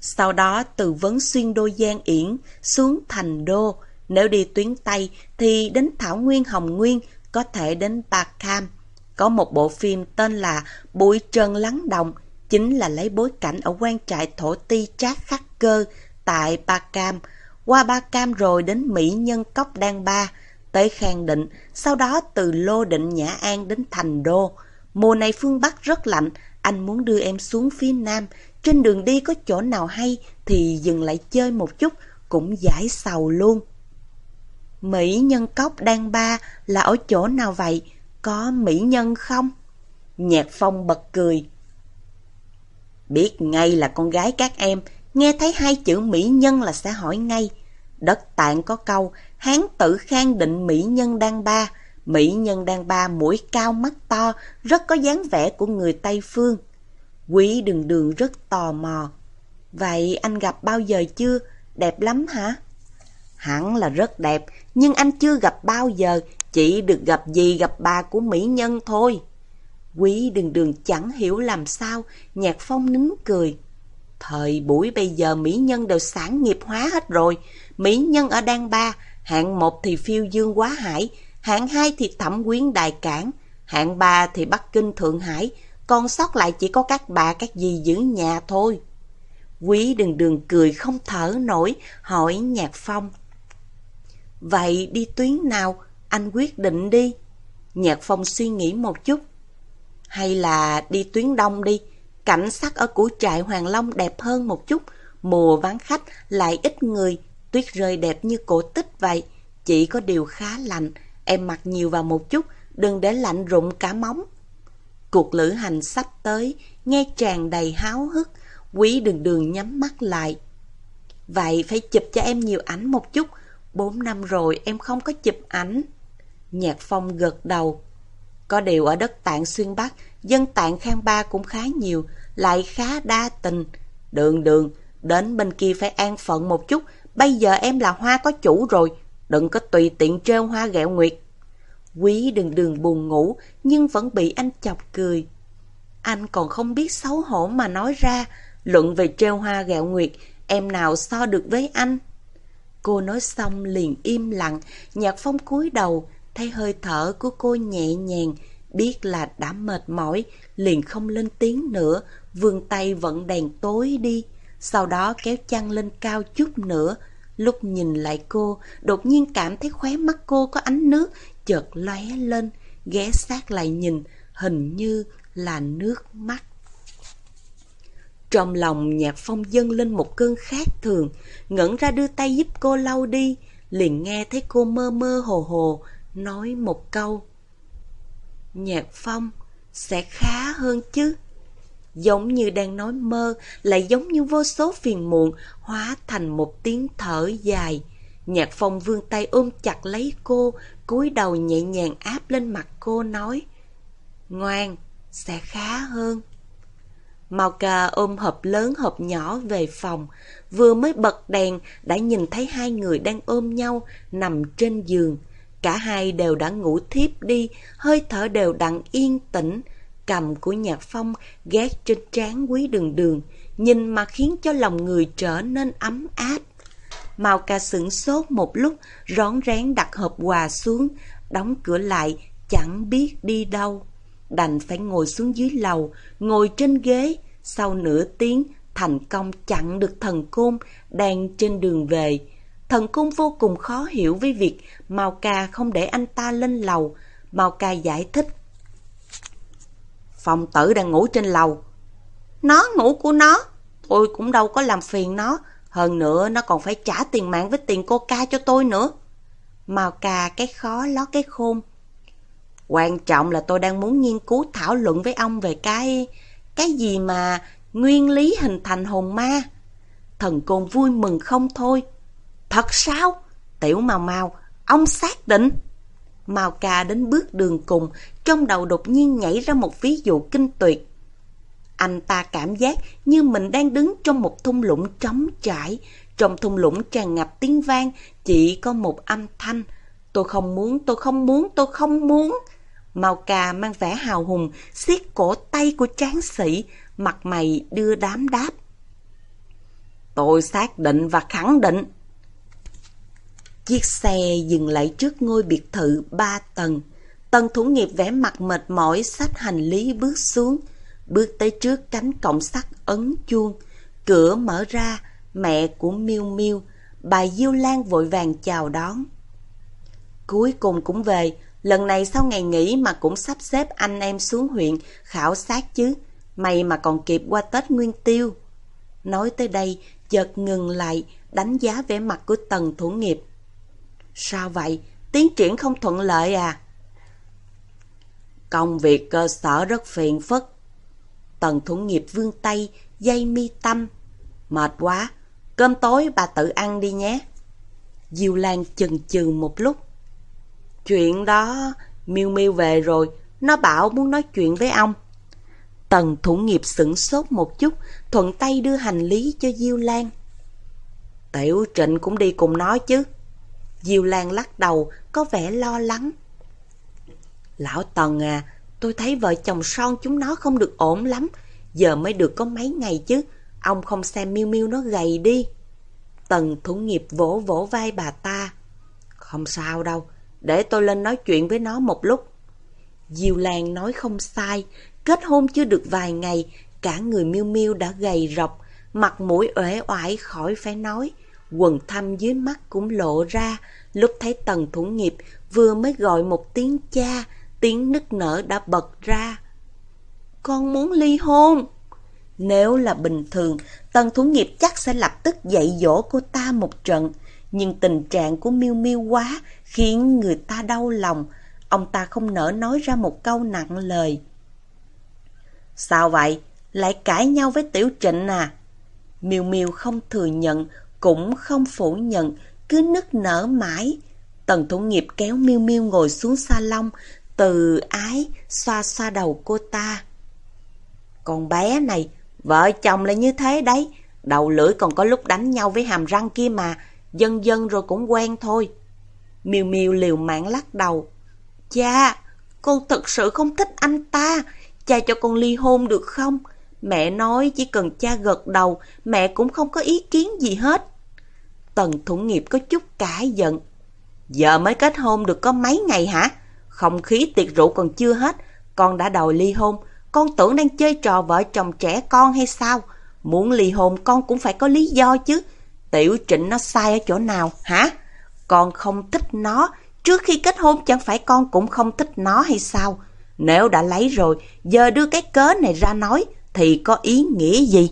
Sau đó từ vấn xuyên đô Giang Yển xuống thành đô. Nếu đi tuyến Tây thì đến Thảo Nguyên Hồng Nguyên, có thể đến Bạc Cam. Có một bộ phim tên là Bụi Trần Lắng Đồng, chính là lấy bối cảnh ở quan trại thổ ti trác khắc cơ tại Ba Cam. Qua Ba Cam rồi đến Mỹ Nhân Cốc Đan Ba, tới Khang Định, sau đó từ Lô Định Nhã An đến Thành Đô. Mùa này phương Bắc rất lạnh, anh muốn đưa em xuống phía Nam. Trên đường đi có chỗ nào hay thì dừng lại chơi một chút, cũng giải sầu luôn. Mỹ Nhân Cốc Đan Ba là ở chỗ nào vậy? Có mỹ nhân không? Nhạc Phong bật cười. Biết ngay là con gái các em, nghe thấy hai chữ mỹ nhân là sẽ hỏi ngay. Đất tạng có câu, hán tử khang định mỹ nhân đan ba. Mỹ nhân đan ba mũi cao mắt to, rất có dáng vẻ của người Tây Phương. Quý đường đường rất tò mò. Vậy anh gặp bao giờ chưa? Đẹp lắm hả? Hẳn là rất đẹp, nhưng anh chưa gặp bao giờ, chỉ được gặp gì gặp bà của mỹ nhân thôi. Quý đường đường chẳng hiểu làm sao, nhạc phong nín cười. Thời buổi bây giờ mỹ nhân đều sản nghiệp hóa hết rồi. Mỹ nhân ở Đan Ba, hạng một thì phiêu dương quá hải, hạng hai thì thẩm quyến đại cảng, hạng ba thì Bắc Kinh Thượng Hải, còn sót lại chỉ có các bà các dì giữ nhà thôi. Quý đường đường cười không thở nổi, hỏi nhạc phong. Vậy đi tuyến nào? Anh quyết định đi. Nhạc phong suy nghĩ một chút. Hay là đi tuyến đông đi. Cảnh sắc ở củ trại Hoàng Long đẹp hơn một chút. Mùa vắng khách lại ít người. Tuyết rơi đẹp như cổ tích vậy. Chỉ có điều khá lạnh. Em mặc nhiều vào một chút. Đừng để lạnh rụng cả móng. Cuộc lữ hành sắp tới. Nghe tràn đầy háo hức. Quý đường đường nhắm mắt lại. Vậy phải chụp cho em nhiều ảnh một chút. Bốn năm rồi em không có chụp ảnh. Nhạc Phong gật đầu. Có điều ở đất tạng xuyên Bắc, dân tạng Khang Ba cũng khá nhiều, lại khá đa tình. Đường đường, đến bên kia phải an phận một chút, bây giờ em là hoa có chủ rồi, đừng có tùy tiện trêu hoa ghẹo nguyệt. Quý đường đường buồn ngủ, nhưng vẫn bị anh chọc cười. Anh còn không biết xấu hổ mà nói ra, luận về treo hoa gạo nguyệt, em nào so được với anh? Cô nói xong liền im lặng, nhạc phong cúi đầu, thấy hơi thở của cô nhẹ nhàng, biết là đã mệt mỏi, liền không lên tiếng nữa, vươn tay vận đèn tối đi, sau đó kéo chăn lên cao chút nữa. Lúc nhìn lại cô, đột nhiên cảm thấy khóe mắt cô có ánh nước, chợt lóe lên, ghé sát lại nhìn, hình như là nước mắt. Trong lòng nhạc phong dâng lên một cơn khát thường, ngẩn ra đưa tay giúp cô lau đi, liền nghe thấy cô mơ mơ hồ hồ, nói một câu. Nhạc phong, sẽ khá hơn chứ. Giống như đang nói mơ, lại giống như vô số phiền muộn, hóa thành một tiếng thở dài. Nhạc phong vươn tay ôm chặt lấy cô, cúi đầu nhẹ nhàng áp lên mặt cô nói. Ngoan, sẽ khá hơn. Mao ca ôm hộp lớn hộp nhỏ về phòng, vừa mới bật đèn đã nhìn thấy hai người đang ôm nhau nằm trên giường. Cả hai đều đã ngủ thiếp đi, hơi thở đều đặn yên tĩnh. Cầm của nhạc phong ghét trên trán quý đường đường, nhìn mà khiến cho lòng người trở nên ấm áp. Mao ca sửng sốt một lúc, rón rén đặt hộp quà xuống, đóng cửa lại, chẳng biết đi đâu. Đành phải ngồi xuống dưới lầu, ngồi trên ghế. Sau nửa tiếng, thành công chặn được thần côn đang trên đường về. Thần côn vô cùng khó hiểu với việc Mao ca không để anh ta lên lầu. Mao ca giải thích. phòng tử đang ngủ trên lầu. Nó ngủ của nó, tôi cũng đâu có làm phiền nó. Hơn nữa nó còn phải trả tiền mạng với tiền coca cho tôi nữa. Mao ca cái khó ló cái khôn. Quan trọng là tôi đang muốn nghiên cứu thảo luận với ông về cái... Cái gì mà nguyên lý hình thành hồn ma? Thần côn vui mừng không thôi. Thật sao? Tiểu màu màu, ông xác định. Mao ca đến bước đường cùng, trong đầu đột nhiên nhảy ra một ví dụ kinh tuyệt. Anh ta cảm giác như mình đang đứng trong một thung lũng trống trải. Trong thung lũng tràn ngập tiếng vang, chỉ có một âm thanh. Tôi không muốn, tôi không muốn, tôi không muốn. Mao cà mang vẻ hào hùng, siết cổ tay của tráng sĩ, mặt mày đưa đám đáp. Tôi xác định và khẳng định. Chiếc xe dừng lại trước ngôi biệt thự ba tầng. Tần thủ nghiệp vẻ mặt mệt mỏi xách hành lý bước xuống. Bước tới trước cánh cổng sắt ấn chuông. Cửa mở ra, mẹ của Miêu Miêu, bà Diêu Lan vội vàng chào đón. Cuối cùng cũng về, lần này sau ngày nghỉ mà cũng sắp xếp anh em xuống huyện khảo sát chứ. May mà còn kịp qua Tết Nguyên Tiêu. Nói tới đây, chợt ngừng lại, đánh giá vẻ mặt của tần thủ nghiệp. Sao vậy? Tiến triển không thuận lợi à? Công việc cơ sở rất phiền phức. Tần thủ nghiệp vương tay, dây mi tâm. Mệt quá, cơm tối bà tự ăn đi nhé. Diêu Lan chần chừ một lúc. Chuyện đó, miêu miêu về rồi, nó bảo muốn nói chuyện với ông. Tần thủ nghiệp sửng sốt một chút, thuận tay đưa hành lý cho Diêu Lan. Tiểu Trịnh cũng đi cùng nói chứ. Diêu Lan lắc đầu, có vẻ lo lắng. Lão Tần à, tôi thấy vợ chồng son chúng nó không được ổn lắm. Giờ mới được có mấy ngày chứ. Ông không xem miêu miêu nó gầy đi. Tần thủ nghiệp vỗ vỗ vai bà ta. Không sao đâu, để tôi lên nói chuyện với nó một lúc. Diêu Lan nói không sai, kết hôn chưa được vài ngày, cả người miêu miêu đã gầy rộc, mặt mũi uể oải khỏi phải nói. Quần thâm dưới mắt cũng lộ ra, lúc thấy tần thủ nghiệp vừa mới gọi một tiếng cha, tiếng nức nở đã bật ra. Con muốn ly hôn. Nếu là bình thường, tần thủ nghiệp chắc sẽ lập tức dạy dỗ cô ta một trận. Nhưng tình trạng của miêu miêu quá khiến người ta đau lòng. Ông ta không nỡ nói ra một câu nặng lời. Sao vậy? Lại cãi nhau với Tiểu Trịnh à? Miêu miêu không thừa nhận, cũng không phủ nhận, cứ nức nở mãi. Tần thủ nghiệp kéo miêu miêu ngồi xuống salon, từ ái xoa xoa đầu cô ta. Con bé này, vợ chồng là như thế đấy, đầu lưỡi còn có lúc đánh nhau với hàm răng kia mà, dần dần rồi cũng quen thôi. Miêu miêu liều mạng lắc đầu. Cha, con thật sự không thích anh ta, cha cho con ly hôn được không? Mẹ nói chỉ cần cha gật đầu, mẹ cũng không có ý kiến gì hết. Tần thủ nghiệp có chút cãi giận. Giờ mới kết hôn được có mấy ngày hả? Không khí tiệc rượu còn chưa hết, con đã đòi ly hôn. Con tưởng đang chơi trò vợ chồng trẻ con hay sao? Muốn ly hôn con cũng phải có lý do chứ. Tiểu trịnh nó sai ở chỗ nào hả? Con không thích nó, trước khi kết hôn chẳng phải con cũng không thích nó hay sao? Nếu đã lấy rồi, giờ đưa cái cớ này ra nói thì có ý nghĩa gì?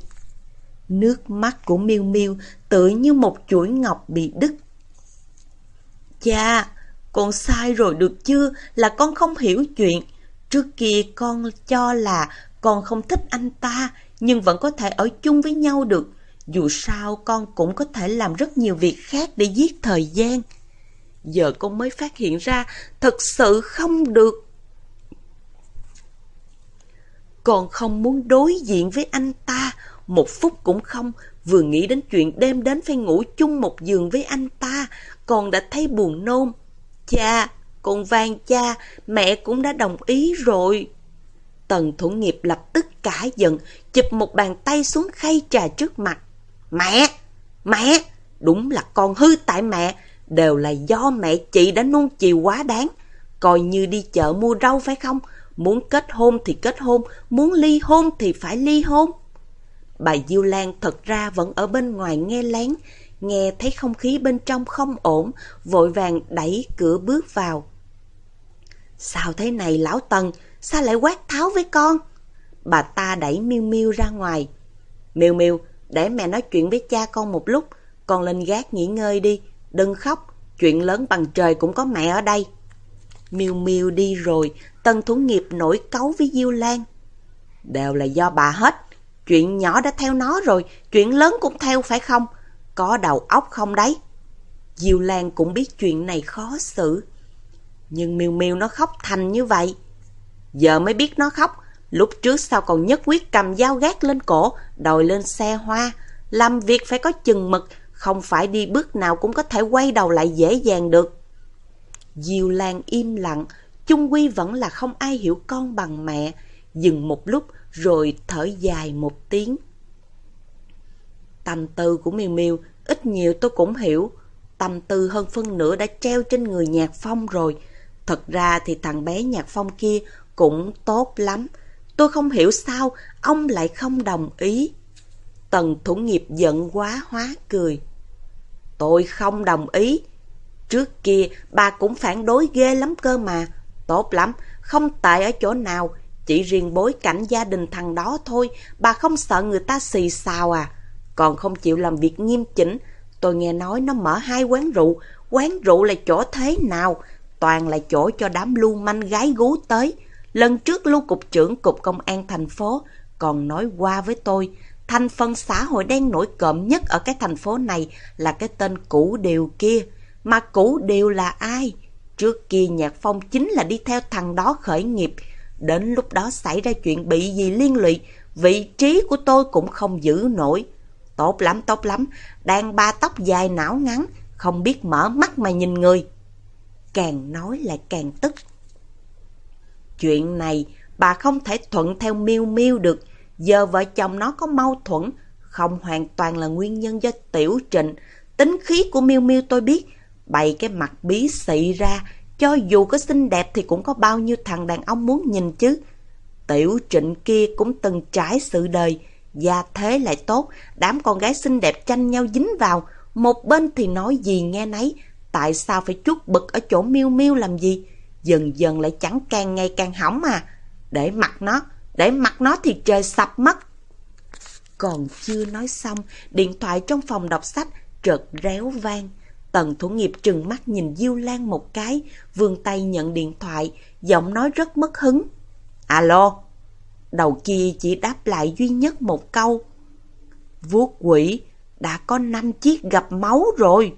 Nước mắt của Miêu Miêu tự như một chuỗi ngọc bị đứt. Cha, con sai rồi được chưa? Là con không hiểu chuyện. Trước kia con cho là con không thích anh ta, nhưng vẫn có thể ở chung với nhau được. Dù sao con cũng có thể làm rất nhiều việc khác để giết thời gian. Giờ con mới phát hiện ra thật sự không được. Con không muốn đối diện với anh ta, một phút cũng không, vừa nghĩ đến chuyện đêm đến phải ngủ chung một giường với anh ta, con đã thấy buồn nôn. Cha, Còn van cha, mẹ cũng đã đồng ý rồi. Tần thủ nghiệp lập tức cả giận, chụp một bàn tay xuống khay trà trước mặt. Mẹ! Mẹ! Đúng là con hư tại mẹ, đều là do mẹ chị đã nuông chiều quá đáng. Coi như đi chợ mua rau phải không? Muốn kết hôn thì kết hôn, muốn ly hôn thì phải ly hôn. Bà Diêu Lan thật ra vẫn ở bên ngoài nghe lén, nghe thấy không khí bên trong không ổn, vội vàng đẩy cửa bước vào. Sao thế này lão Tần, sao lại quát tháo với con? Bà ta đẩy Miêu Miêu ra ngoài. Miêu Miêu, để mẹ nói chuyện với cha con một lúc, con lên gác nghỉ ngơi đi, đừng khóc, chuyện lớn bằng trời cũng có mẹ ở đây. Miêu Miêu đi rồi, Tân Thủ Nghiệp nổi cáu với Diêu Lan. Đều là do bà hết, chuyện nhỏ đã theo nó rồi, chuyện lớn cũng theo phải không? Có đầu óc không đấy? Diêu Lan cũng biết chuyện này khó xử. Nhưng Miêu Miêu nó khóc thành như vậy. Giờ mới biết nó khóc, lúc trước sao còn nhất quyết cầm dao gác lên cổ, đòi lên xe hoa. Làm việc phải có chừng mực, không phải đi bước nào cũng có thể quay đầu lại dễ dàng được. Diêu Lan im lặng, chung quy vẫn là không ai hiểu con bằng mẹ. Dừng một lúc rồi thở dài một tiếng. Tâm tư của Miêu Miêu ít nhiều tôi cũng hiểu. Tâm tư hơn phân nửa đã treo trên người Nhạc Phong rồi. Thật ra thì thằng bé Nhạc Phong kia cũng tốt lắm. Tôi không hiểu sao ông lại không đồng ý. Tần thủ nghiệp giận quá hóa cười. Tôi không đồng ý. Trước kia bà cũng phản đối ghê lắm cơ mà. Tốt lắm, không tệ ở chỗ nào. Chỉ riêng bối cảnh gia đình thằng đó thôi, bà không sợ người ta xì xào à. Còn không chịu làm việc nghiêm chỉnh. Tôi nghe nói nó mở hai quán rượu. Quán rượu là chỗ thế nào? Toàn là chỗ cho đám lưu manh gái gú tới. Lần trước lưu cục trưởng cục công an thành phố còn nói qua với tôi, thành phần xã hội đen nổi cộm nhất ở cái thành phố này là cái tên cũ điều kia. Mà cũ điều là ai? Trước kia Nhạc Phong chính là đi theo thằng đó khởi nghiệp. Đến lúc đó xảy ra chuyện bị gì liên lụy, vị trí của tôi cũng không giữ nổi. Tốt lắm, tốt lắm, đang ba tóc dài não ngắn, không biết mở mắt mà nhìn người. Càng nói lại càng tức. Chuyện này bà không thể thuận theo miêu miêu được. Giờ vợ chồng nó có mâu thuẫn, không hoàn toàn là nguyên nhân do tiểu trịnh. Tính khí của miêu miêu tôi biết, bày cái mặt bí xị ra, cho dù có xinh đẹp thì cũng có bao nhiêu thằng đàn ông muốn nhìn chứ. Tiểu trịnh kia cũng từng trải sự đời, gia thế lại tốt, đám con gái xinh đẹp tranh nhau dính vào, một bên thì nói gì nghe nấy, tại sao phải chút bực ở chỗ miêu miêu làm gì? Dần dần lại chẳng càng ngày càng hỏng à. Để mặc nó, để mặc nó thì trời sập mất. Còn chưa nói xong, điện thoại trong phòng đọc sách trợt réo vang. Tần thủ nghiệp trừng mắt nhìn Diêu Lan một cái, vươn tay nhận điện thoại, giọng nói rất mất hứng. Alo? Đầu kia chỉ đáp lại duy nhất một câu. Vuốt quỷ, đã có năm chiếc gặp máu rồi.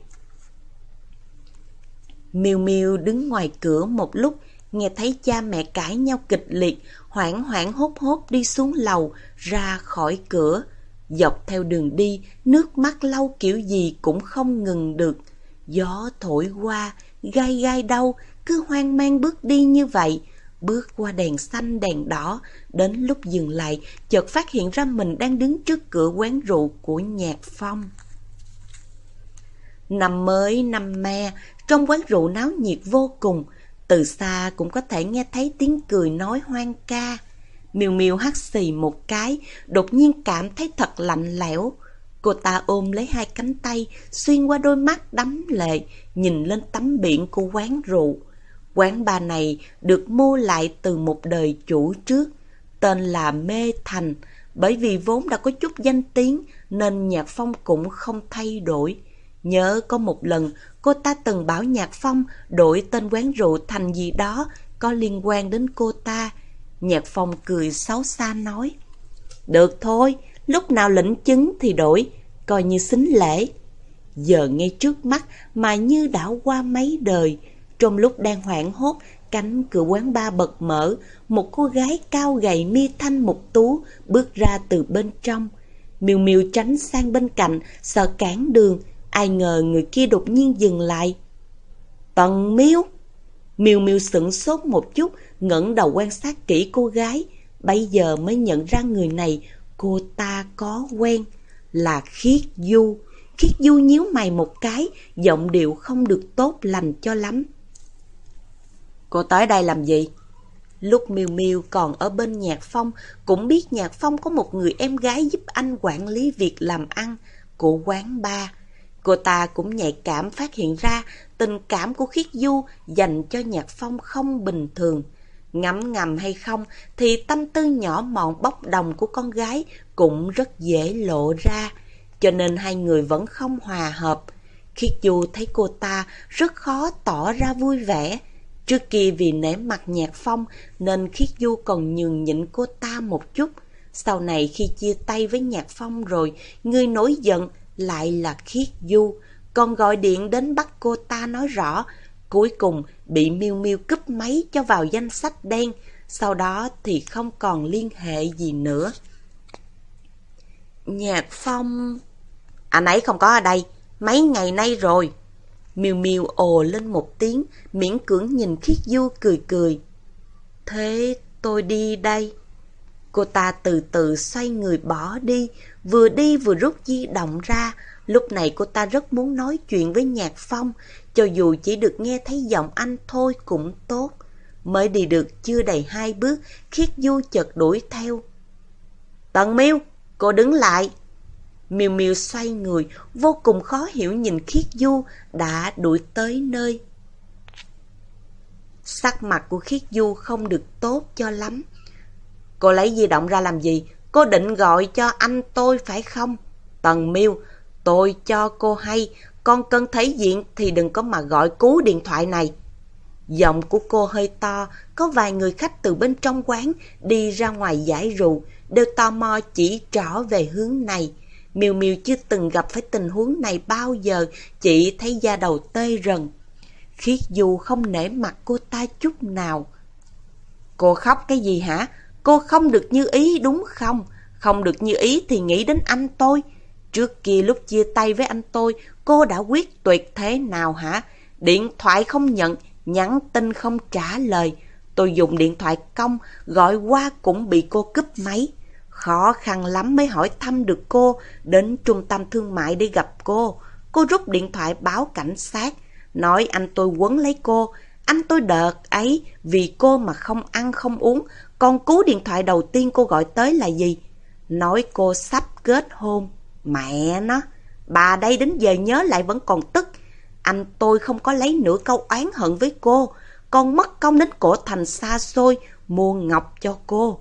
Miêu Miêu đứng ngoài cửa một lúc, nghe thấy cha mẹ cãi nhau kịch liệt, hoảng hoảng hốt hốt đi xuống lầu, ra khỏi cửa. Dọc theo đường đi, nước mắt lau kiểu gì cũng không ngừng được. Gió thổi qua, gai gai đau, cứ hoang mang bước đi như vậy. Bước qua đèn xanh đèn đỏ, đến lúc dừng lại, chợt phát hiện ra mình đang đứng trước cửa quán rượu của Nhạc Phong. Năm mới, năm me, trong quán rượu náo nhiệt vô cùng, từ xa cũng có thể nghe thấy tiếng cười nói hoang ca. Miêu miêu hắt xì một cái, đột nhiên cảm thấy thật lạnh lẽo. Cô ta ôm lấy hai cánh tay, xuyên qua đôi mắt đắm lệ, nhìn lên tấm biển của quán rượu. Quán bar này được mua lại từ một đời chủ trước, tên là Mê Thành, bởi vì vốn đã có chút danh tiếng nên nhạc phong cũng không thay đổi. Nhớ có một lần cô ta từng bảo Nhạc Phong đổi tên quán rượu thành gì đó có liên quan đến cô ta. Nhạc Phong cười xấu xa nói. Được thôi, lúc nào lĩnh chứng thì đổi, coi như xính lễ. Giờ ngay trước mắt mà như đã qua mấy đời. Trong lúc đang hoảng hốt, cánh cửa quán ba bật mở, một cô gái cao gầy mi thanh một tú bước ra từ bên trong. Miêu miêu tránh sang bên cạnh, sợ cản đường, Ai ngờ người kia đột nhiên dừng lại. Tần miêu! Miêu Miêu sững sốt một chút, ngẩng đầu quan sát kỹ cô gái. Bây giờ mới nhận ra người này, cô ta có quen, là Khiết Du. Khiết Du nhíu mày một cái, giọng điệu không được tốt lành cho lắm. Cô tới đây làm gì? Lúc Miêu Miêu còn ở bên Nhạc Phong, cũng biết Nhạc Phong có một người em gái giúp anh quản lý việc làm ăn của quán bar. Cô ta cũng nhạy cảm phát hiện ra tình cảm của Khiết Du dành cho Nhạc Phong không bình thường. Ngắm ngầm hay không thì tâm tư nhỏ mọn bốc đồng của con gái cũng rất dễ lộ ra, cho nên hai người vẫn không hòa hợp. Khiết Du thấy cô ta rất khó tỏ ra vui vẻ. Trước kia vì nể mặt Nhạc Phong nên Khiết Du còn nhường nhịn cô ta một chút. Sau này khi chia tay với Nhạc Phong rồi, người nổi giận lại là Khiết Du, còn gọi điện đến bắt cô ta nói rõ, cuối cùng bị Miêu Miêu cúp máy cho vào danh sách đen, sau đó thì không còn liên hệ gì nữa. Nhạc Phong... Anh ấy không có ở đây, mấy ngày nay rồi. Miêu Miêu ồ lên một tiếng, miễn cưỡng nhìn Khiết Du cười cười. Thế tôi đi đây. Cô ta từ từ xoay người bỏ đi, vừa đi vừa rút di động ra. Lúc này cô ta rất muốn nói chuyện với Nhạc Phong, cho dù chỉ được nghe thấy giọng anh thôi cũng tốt. Mới đi được chưa đầy hai bước, Khiết Du chợt đuổi theo. Tần miêu, cô đứng lại miu miu xoay người, vô cùng khó hiểu nhìn Khiết Du đã đuổi tới nơi. Sắc mặt của Khiết Du không được tốt cho lắm. Cô lấy di động ra làm gì? Cô định gọi cho anh tôi phải không? Tần miu tôi cho cô hay, con cần thấy diện thì đừng có mà gọi cú điện thoại này. Giọng của cô hơi to, có vài người khách từ bên trong quán đi ra ngoài giải rượu, đều tò mò chỉ trỏ về hướng này. Miêu Miêu chưa từng gặp phải tình huống này bao giờ, chỉ thấy da đầu tê rần. Khiết dù không nể mặt cô ta chút nào. Cô khóc cái gì hả? Cô không được như ý đúng không? Không được như ý thì nghĩ đến anh tôi. Trước kia lúc chia tay với anh tôi, cô đã quyết tuyệt thế nào hả? Điện thoại không nhận, nhắn tin không trả lời. Tôi dùng điện thoại công, gọi qua cũng bị cô cúp máy. Khó khăn lắm mới hỏi thăm được cô, đến trung tâm thương mại để gặp cô. Cô rút điện thoại báo cảnh sát, nói anh tôi quấn lấy cô. Anh tôi đợt ấy vì cô mà không ăn không uống, còn cú điện thoại đầu tiên cô gọi tới là gì? Nói cô sắp kết hôn. Mẹ nó, bà đây đến giờ nhớ lại vẫn còn tức. Anh tôi không có lấy nửa câu oán hận với cô, còn mất công đến cổ thành xa xôi, mua ngọc cho cô.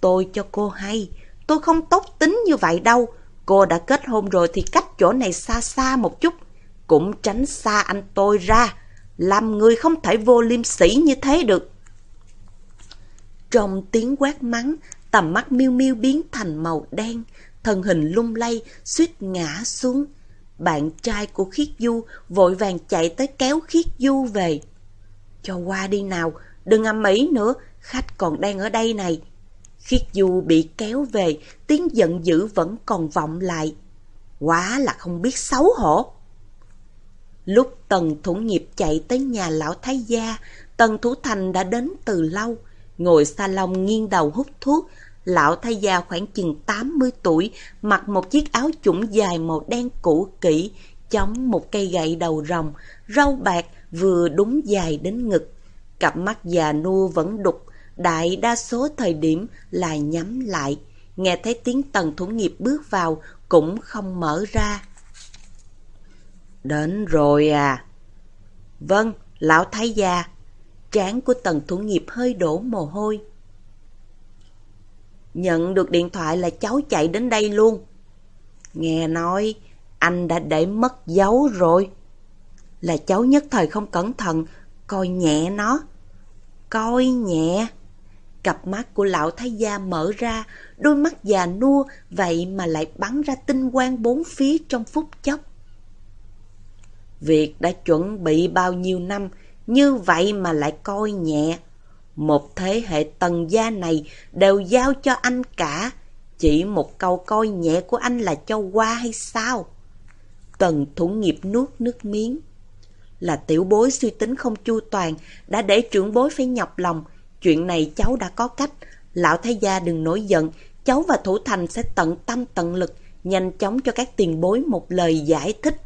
Tôi cho cô hay, tôi không tốt tính như vậy đâu. Cô đã kết hôn rồi thì cách chỗ này xa xa một chút, cũng tránh xa anh tôi ra. Làm người không thể vô liêm sỉ như thế được. Trong tiếng quát mắng, tầm mắt miêu miêu biến thành màu đen, thân hình lung lay, suýt ngã xuống. Bạn trai của Khiết Du vội vàng chạy tới kéo Khiết Du về. Cho qua đi nào, đừng âm ý nữa, khách còn đang ở đây này. Khiết Du bị kéo về, tiếng giận dữ vẫn còn vọng lại. Quá là không biết xấu hổ. Lúc Tần Thủ Nghiệp chạy tới nhà lão Thái gia, Tần Thủ Thành đã đến từ lâu. Ngồi salon nghiêng đầu hút thuốc, lão thái gia khoảng chừng 80 tuổi, mặc một chiếc áo chủng dài màu đen cũ kỹ, chống một cây gậy đầu rồng, râu bạc vừa đúng dài đến ngực. Cặp mắt già nua vẫn đục, đại đa số thời điểm là nhắm lại. Nghe thấy tiếng tần thủ nghiệp bước vào, cũng không mở ra. Đến rồi à? Vâng, lão thái gia. Trán của tần thủ nghiệp hơi đổ mồ hôi. Nhận được điện thoại là cháu chạy đến đây luôn. Nghe nói anh đã để mất dấu rồi. Là cháu nhất thời không cẩn thận, coi nhẹ nó. Coi nhẹ. Cặp mắt của lão thái gia mở ra, đôi mắt già nua vậy mà lại bắn ra tinh quang bốn phía trong phút chốc. Việc đã chuẩn bị bao nhiêu năm, như vậy mà lại coi nhẹ. Một thế hệ tần gia này đều giao cho anh cả. Chỉ một câu coi nhẹ của anh là cho qua hay sao? Tần thủ nghiệp nuốt nước miếng. Là tiểu bối suy tính không chu toàn, đã để trưởng bối phải nhọc lòng. Chuyện này cháu đã có cách. Lão thái gia đừng nổi giận, cháu và Thủ Thành sẽ tận tâm tận lực, nhanh chóng cho các tiền bối một lời giải thích.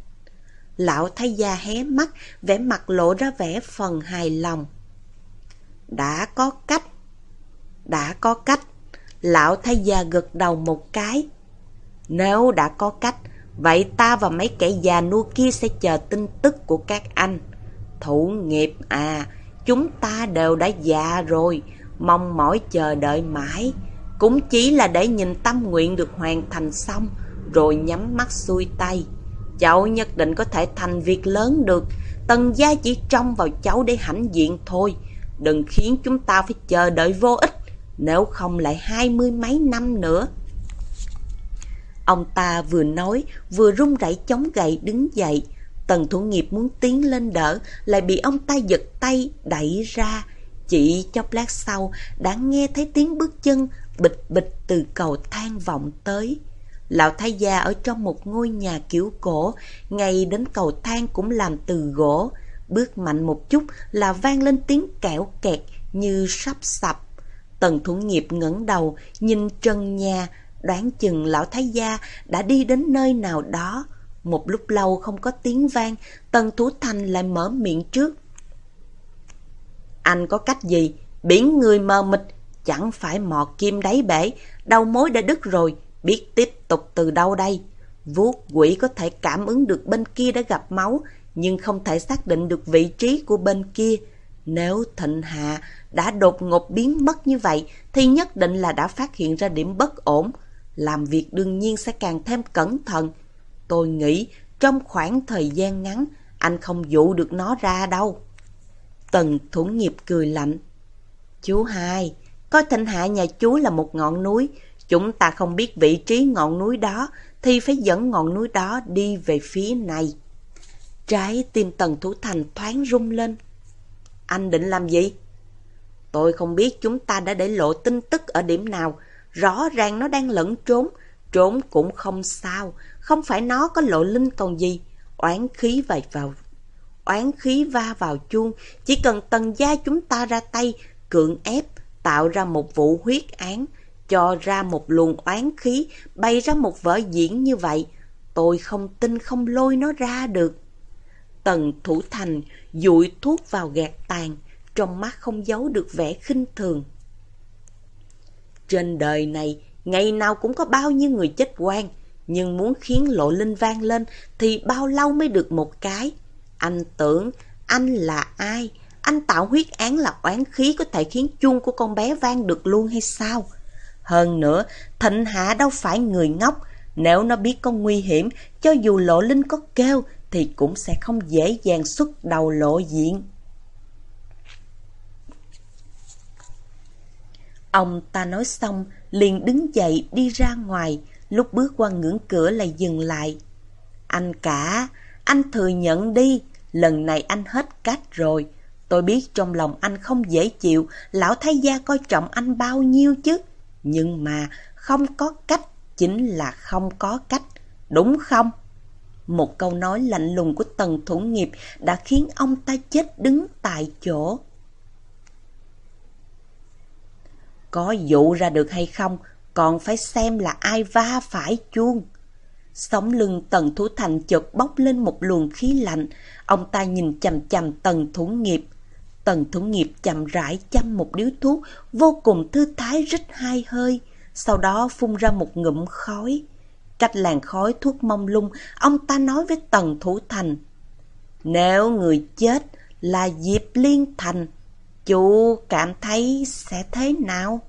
Lão thái gia hé mắt, vẻ mặt lộ ra vẻ phần hài lòng. Đã có cách. Đã có cách. Lão thái gia gật đầu một cái. Nếu đã có cách, vậy ta và mấy kẻ già nua kia sẽ chờ tin tức của các anh. Thủ nghiệp à, chúng ta đều đã già rồi, mong mỏi chờ đợi mãi. Cũng chỉ là để nhìn tâm nguyện được hoàn thành xong, rồi nhắm mắt xuôi tay. Cháu nhất định có thể thành việc lớn được, tần gia chỉ trông vào cháu để hãnh diện thôi. Đừng khiến chúng ta phải chờ đợi vô ích, nếu không lại hai mươi mấy năm nữa. Ông ta vừa nói, vừa run rẩy chống gậy đứng dậy. Tần thủ nghiệp muốn tiến lên đỡ, lại bị ông ta giật tay, đẩy ra. Chỉ chốc lát sau, đã nghe thấy tiếng bước chân bịch bịch từ cầu thang vọng tới. Lão thái gia ở trong một ngôi nhà kiểu cổ, ngay đến cầu thang cũng làm từ gỗ. Bước mạnh một chút là vang lên tiếng kẹo kẹt như sắp sập. Tần thủ nghiệp ngẩng đầu, nhìn trần nhà, đoán chừng lão thái gia đã đi đến nơi nào đó. Một lúc lâu không có tiếng vang, Tần thú Thành lại mở miệng trước. Anh có cách gì? Biển người mờ mịt, chẳng phải mò kim đáy bể, đầu mối đã đứt rồi, biết tiếp tục từ đâu đây? Vuốt quỷ có thể cảm ứng được bên kia đã gặp máu, nhưng không thể xác định được vị trí của bên kia. Nếu Thịnh Hạ đã đột ngột biến mất như vậy, thì nhất định là đã phát hiện ra điểm bất ổn. Làm việc đương nhiên sẽ càng thêm cẩn thận. Tôi nghĩ trong khoảng thời gian ngắn, anh không dụ được nó ra đâu. Tần thủ nghiệp cười lạnh. Chú hai, coi Thịnh Hạ nhà chú là một ngọn núi, chúng ta không biết vị trí ngọn núi đó, thì phải dẫn ngọn núi đó đi về phía này. Trái tim Tần Thủ Thành thoáng rung lên. Anh định làm gì? Tôi không biết chúng ta đã để lộ tin tức ở điểm nào. Rõ ràng nó đang lẫn trốn. Trốn cũng không sao. Không phải nó có lộ linh còn gì. Oán khí vậy vào oán khí va vào chuông, chỉ cần tần gia chúng ta ra tay, cưỡng ép, tạo ra một vụ huyết án, cho ra một luồng oán khí, bày ra một vở diễn như vậy, tôi không tin không lôi nó ra được. Tần Thủ Thành dụi thuốc vào gạt tàn, trong mắt không giấu được vẻ khinh thường. Trên đời này, ngày nào cũng có bao nhiêu người chết quan, nhưng muốn khiến lộ linh vang lên thì bao lâu mới được một cái. Anh tưởng anh là ai? Anh tạo huyết án là oán khí có thể khiến chuông của con bé vang được luôn hay sao? Hơn nữa, Thịnh Hạ đâu phải người ngốc. Nếu nó biết có nguy hiểm, cho dù lộ linh có kêu, thì cũng sẽ không dễ dàng xuất đầu lộ diện. Ông ta nói xong, liền đứng dậy đi ra ngoài, lúc bước qua ngưỡng cửa lại dừng lại. Anh cả, anh thừa nhận đi, lần này anh hết cách rồi. Tôi biết trong lòng anh không dễ chịu, lão thái gia coi trọng anh bao nhiêu chứ. Nhưng mà không có cách chính là không có cách, đúng không? Một câu nói lạnh lùng của tần thủ nghiệp đã khiến ông ta chết đứng tại chỗ. Có dụ ra được hay không, còn phải xem là ai va phải chuông. Sống lưng tần thủ thành chợt bốc lên một luồng khí lạnh, ông ta nhìn chằm chằm tần thủ nghiệp. Tần thủ nghiệp chậm rãi chăm một điếu thuốc, vô cùng thư thái rít hai hơi, sau đó phun ra một ngụm khói. Cách làn khói thuốc mông lung, ông ta nói với tần thủ thành. Nếu người chết là Diệp Liên Thành, chú cảm thấy sẽ thế nào?